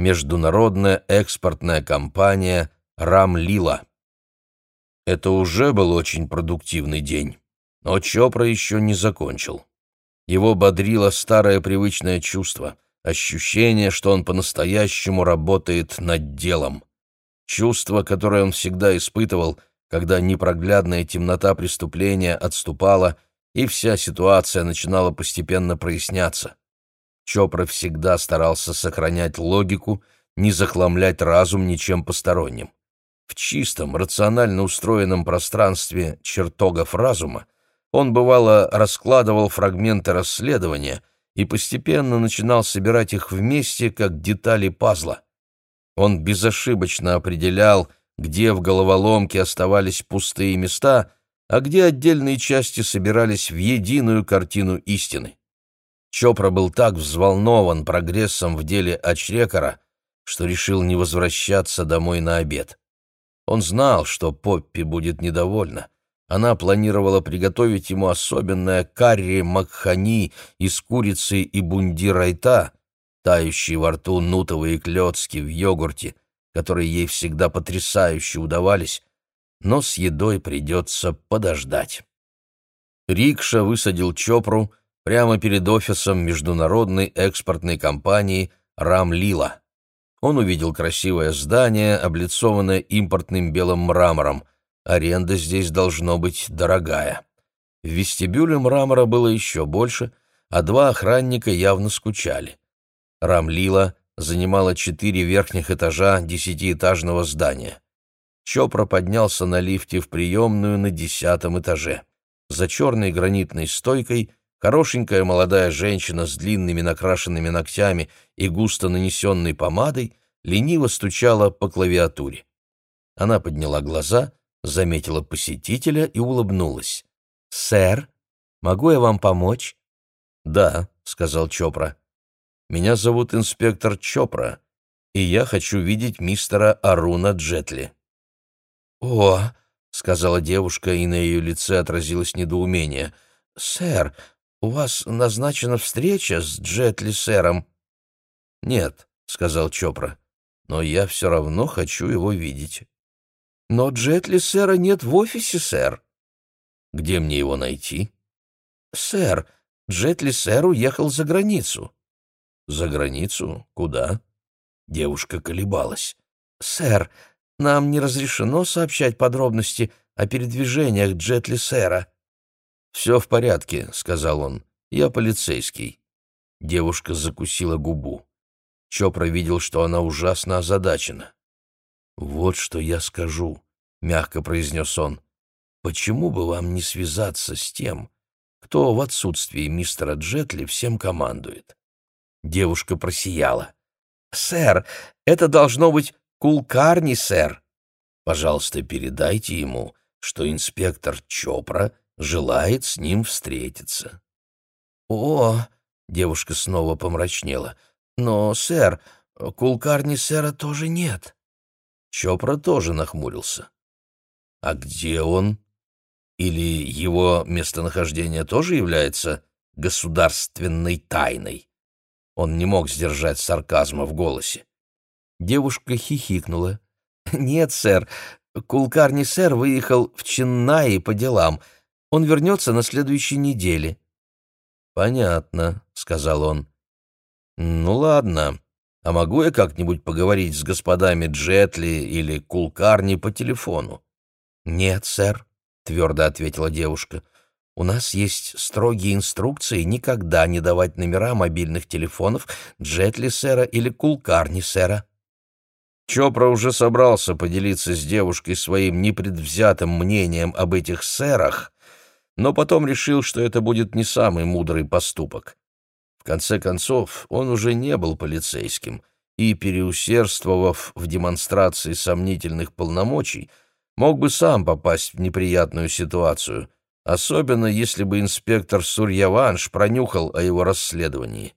международная экспортная компания «Рамлила». Это уже был очень продуктивный день, но Чопра еще не закончил. Его бодрило старое привычное чувство, ощущение, что он по-настоящему работает над делом. Чувство, которое он всегда испытывал, когда непроглядная темнота преступления отступала, и вся ситуация начинала постепенно проясняться. Чопра всегда старался сохранять логику, не захламлять разум ничем посторонним. В чистом, рационально устроенном пространстве чертогов разума он, бывало, раскладывал фрагменты расследования и постепенно начинал собирать их вместе, как детали пазла. Он безошибочно определял, где в головоломке оставались пустые места, а где отдельные части собирались в единую картину истины. Чопра был так взволнован прогрессом в деле Ачрекара, что решил не возвращаться домой на обед. Он знал, что Поппи будет недовольна. Она планировала приготовить ему особенное карри макхани из курицы и бунди райта, тающие во рту нутовые клетки в йогурте, которые ей всегда потрясающе удавались, но с едой придется подождать. Рикша высадил Чопру прямо перед офисом международной экспортной компании «Рамлила». Он увидел красивое здание, облицованное импортным белым мрамором. Аренда здесь должно быть дорогая. В вестибюле мрамора было еще больше, а два охранника явно скучали. Рамлила занимала четыре верхних этажа десятиэтажного здания. Чопра поднялся на лифте в приемную на десятом этаже. За черной гранитной стойкой Хорошенькая молодая женщина с длинными накрашенными ногтями и густо нанесенной помадой лениво стучала по клавиатуре. Она подняла глаза, заметила посетителя и улыбнулась. «Сэр, могу я вам помочь?» «Да», — сказал Чопра. «Меня зовут инспектор Чопра, и я хочу видеть мистера Аруна Джетли». «О», — сказала девушка, и на ее лице отразилось недоумение. «Сэр, «У вас назначена встреча с Джетли сэром?» «Нет», — сказал Чопра, — «но я все равно хочу его видеть». «Но Джетли сэра нет в офисе, сэр». «Где мне его найти?» «Сэр, Джетли сэр уехал за границу». «За границу? Куда?» Девушка колебалась. «Сэр, нам не разрешено сообщать подробности о передвижениях Джетли сэра». «Все в порядке», — сказал он. «Я полицейский». Девушка закусила губу. Чопра видел, что она ужасно озадачена. «Вот что я скажу», — мягко произнес он. «Почему бы вам не связаться с тем, кто в отсутствии мистера Джетли всем командует?» Девушка просияла. «Сэр, это должно быть Кулкарни, сэр». «Пожалуйста, передайте ему, что инспектор Чопра желает с ним встретиться. «О!» — девушка снова помрачнела. «Но, сэр, кулкарни сэра тоже нет». Чопра тоже нахмурился. «А где он? Или его местонахождение тоже является государственной тайной?» Он не мог сдержать сарказма в голосе. Девушка хихикнула. «Нет, сэр, кулкарни сэр выехал в Ченнаи по делам. Он вернется на следующей неделе». «Понятно», — сказал он. «Ну ладно. А могу я как-нибудь поговорить с господами Джетли или Кулкарни по телефону?» «Нет, сэр», — твердо ответила девушка. «У нас есть строгие инструкции никогда не давать номера мобильных телефонов Джетли сэра или Кулкарни сэра». Чопра уже собрался поделиться с девушкой своим непредвзятым мнением об этих сэрах, но потом решил, что это будет не самый мудрый поступок. В конце концов, он уже не был полицейским и, переусердствовав в демонстрации сомнительных полномочий, мог бы сам попасть в неприятную ситуацию, особенно если бы инспектор Сурьяванш пронюхал о его расследовании.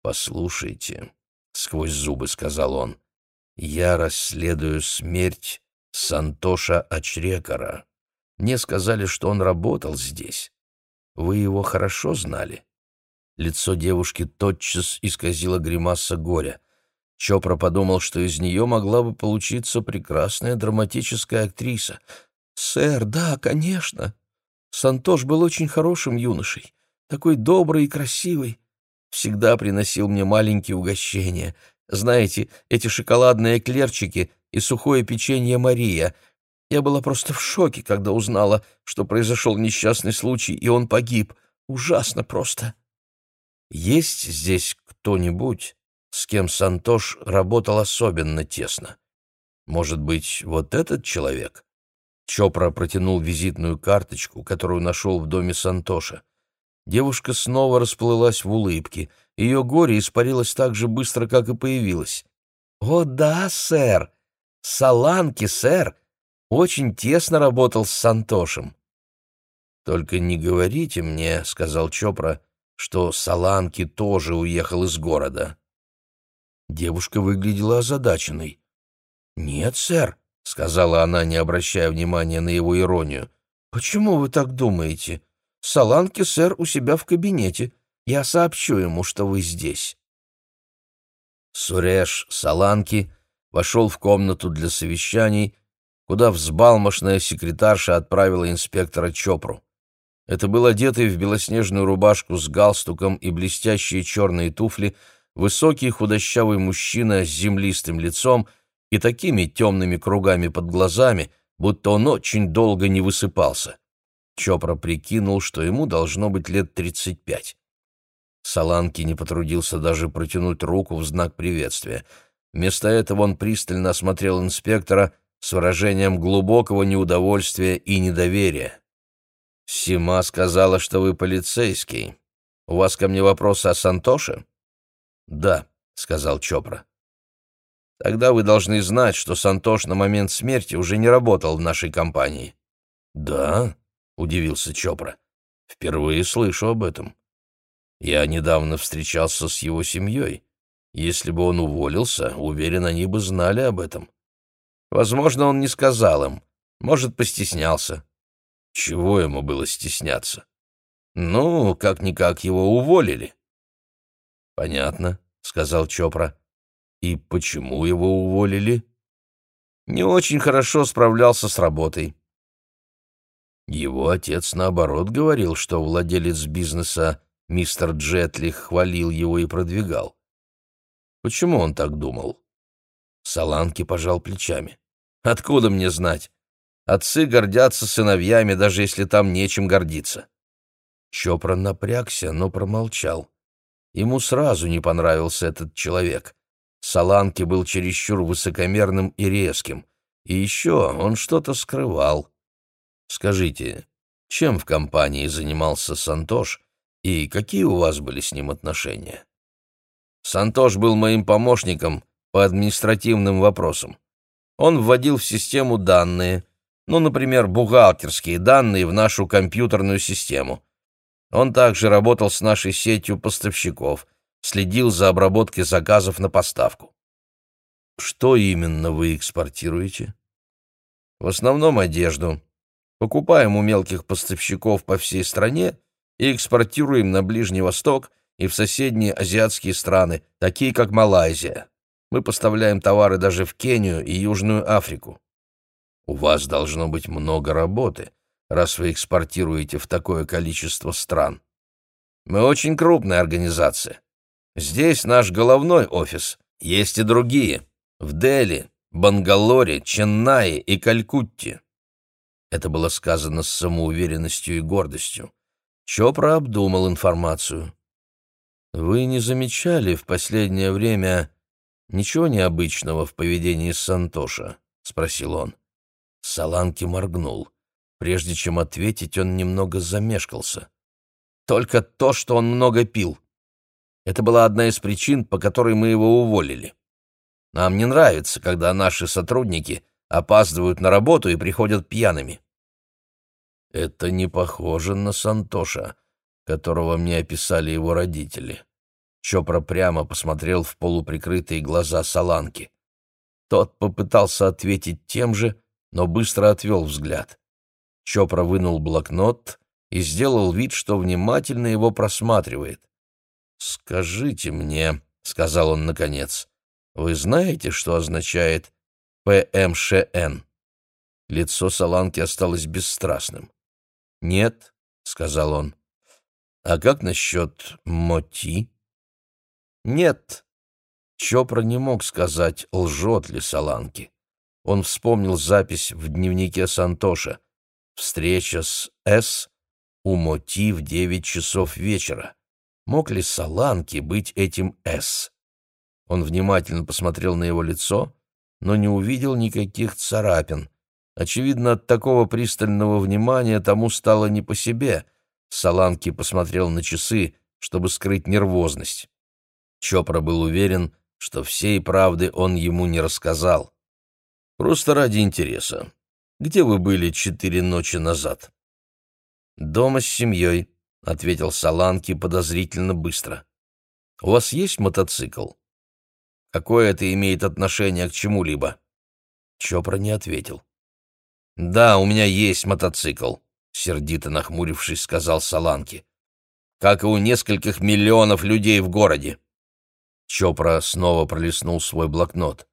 «Послушайте», — сквозь зубы сказал он, — «я расследую смерть Сантоша Ачрекара. Мне сказали, что он работал здесь. Вы его хорошо знали?» Лицо девушки тотчас исказило гримаса горя. Чопра подумал, что из нее могла бы получиться прекрасная драматическая актриса. «Сэр, да, конечно. Сантош был очень хорошим юношей, такой добрый и красивый. Всегда приносил мне маленькие угощения. Знаете, эти шоколадные эклерчики и сухое печенье Мария. Я была просто в шоке, когда узнала, что произошел несчастный случай, и он погиб. Ужасно просто». «Есть здесь кто-нибудь, с кем Сантош работал особенно тесно? Может быть, вот этот человек?» Чопра протянул визитную карточку, которую нашел в доме Сантоша. Девушка снова расплылась в улыбке. Ее горе испарилось так же быстро, как и появилось. «О да, сэр! Саланки, сэр! Очень тесно работал с Сантошем». «Только не говорите мне, — сказал Чопра, — что Саланки тоже уехал из города». Девушка выглядела озадаченной. «Нет, сэр», — сказала она, не обращая внимания на его иронию. «Почему вы так думаете? Саланки, сэр, у себя в кабинете. Я сообщу ему, что вы здесь». Суреш Саланки вошел в комнату для совещаний, куда взбалмошная секретарша отправила инспектора Чопру. Это был одетый в белоснежную рубашку с галстуком и блестящие черные туфли высокий худощавый мужчина с землистым лицом — и такими темными кругами под глазами, будто он очень долго не высыпался. Чопра прикинул, что ему должно быть лет тридцать пять. Саланки не потрудился даже протянуть руку в знак приветствия. Вместо этого он пристально осмотрел инспектора с выражением глубокого неудовольствия и недоверия. «Сима сказала, что вы полицейский. У вас ко мне вопросы о Сантоше?» «Да», — сказал Чопра. Тогда вы должны знать, что Сантош на момент смерти уже не работал в нашей компании». «Да?» — удивился Чопра. «Впервые слышу об этом. Я недавно встречался с его семьей. Если бы он уволился, уверен, они бы знали об этом. Возможно, он не сказал им, может, постеснялся. Чего ему было стесняться? Ну, как-никак его уволили». «Понятно», — сказал Чопра. И почему его уволили? Не очень хорошо справлялся с работой. Его отец, наоборот, говорил, что владелец бизнеса мистер Джетли хвалил его и продвигал. Почему он так думал? Саланки пожал плечами. Откуда мне знать? Отцы гордятся сыновьями, даже если там нечем гордиться. Чопра напрягся, но промолчал. Ему сразу не понравился этот человек. Саланки был чересчур высокомерным и резким. И еще он что-то скрывал. Скажите, чем в компании занимался Сантош и какие у вас были с ним отношения? Сантош был моим помощником по административным вопросам. Он вводил в систему данные, ну, например, бухгалтерские данные в нашу компьютерную систему. Он также работал с нашей сетью поставщиков, следил за обработкой заказов на поставку. Что именно вы экспортируете? В основном одежду. Покупаем у мелких поставщиков по всей стране и экспортируем на Ближний Восток и в соседние азиатские страны, такие как Малайзия. Мы поставляем товары даже в Кению и Южную Африку. У вас должно быть много работы, раз вы экспортируете в такое количество стран. Мы очень крупная организация. Здесь наш головной офис. Есть и другие. В Дели, Бангалоре, Ченнае и Калькутте. Это было сказано с самоуверенностью и гордостью. Чопра обдумал информацию. «Вы не замечали в последнее время ничего необычного в поведении Сантоша?» — спросил он. Саланки моргнул. Прежде чем ответить, он немного замешкался. «Только то, что он много пил. Это была одна из причин, по которой мы его уволили. Нам не нравится, когда наши сотрудники опаздывают на работу и приходят пьяными. Это не похоже на Сантоша, которого мне описали его родители. Чопра прямо посмотрел в полуприкрытые глаза Саланки. Тот попытался ответить тем же, но быстро отвел взгляд. Чопра вынул блокнот и сделал вид, что внимательно его просматривает. «Скажите мне», — сказал он наконец, Вы знаете, что означает ПМШН?» Лицо Саланки осталось бесстрастным. «Нет», — сказал он. «А как насчет Моти?» «Нет». Чопра не мог сказать, лжет ли Саланки. Он вспомнил запись в дневнике Сантоша. Встреча с С у Моти в девять часов вечера. Мог ли Саланки быть этим С? Он внимательно посмотрел на его лицо, но не увидел никаких царапин. Очевидно, от такого пристального внимания тому стало не по себе. Саланки посмотрел на часы, чтобы скрыть нервозность. Чопра был уверен, что всей правды он ему не рассказал. Просто ради интереса. Где вы были четыре ночи назад? Дома с семьей, — ответил Саланки подозрительно быстро. У вас есть мотоцикл? Какое это имеет отношение к чему-либо? Чопра не ответил. «Да, у меня есть мотоцикл», — сердито нахмурившись, сказал Саланки. «Как и у нескольких миллионов людей в городе». Чопра снова пролистнул свой блокнот.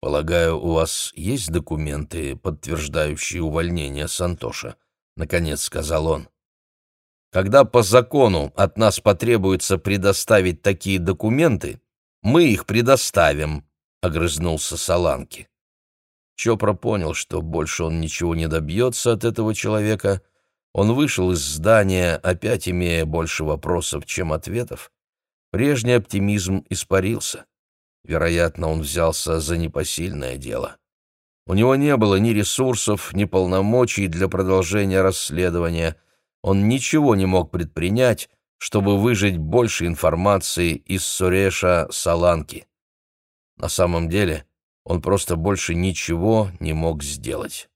«Полагаю, у вас есть документы, подтверждающие увольнение Сантоша?» — наконец сказал он. «Когда по закону от нас потребуется предоставить такие документы, мы их предоставим», — огрызнулся Саланки. Чопра понял, что больше он ничего не добьется от этого человека. Он вышел из здания, опять имея больше вопросов, чем ответов. Прежний оптимизм испарился. Вероятно, он взялся за непосильное дело. У него не было ни ресурсов, ни полномочий для продолжения расследования. Он ничего не мог предпринять, чтобы выжить больше информации из Суреша Саланки. На самом деле он просто больше ничего не мог сделать.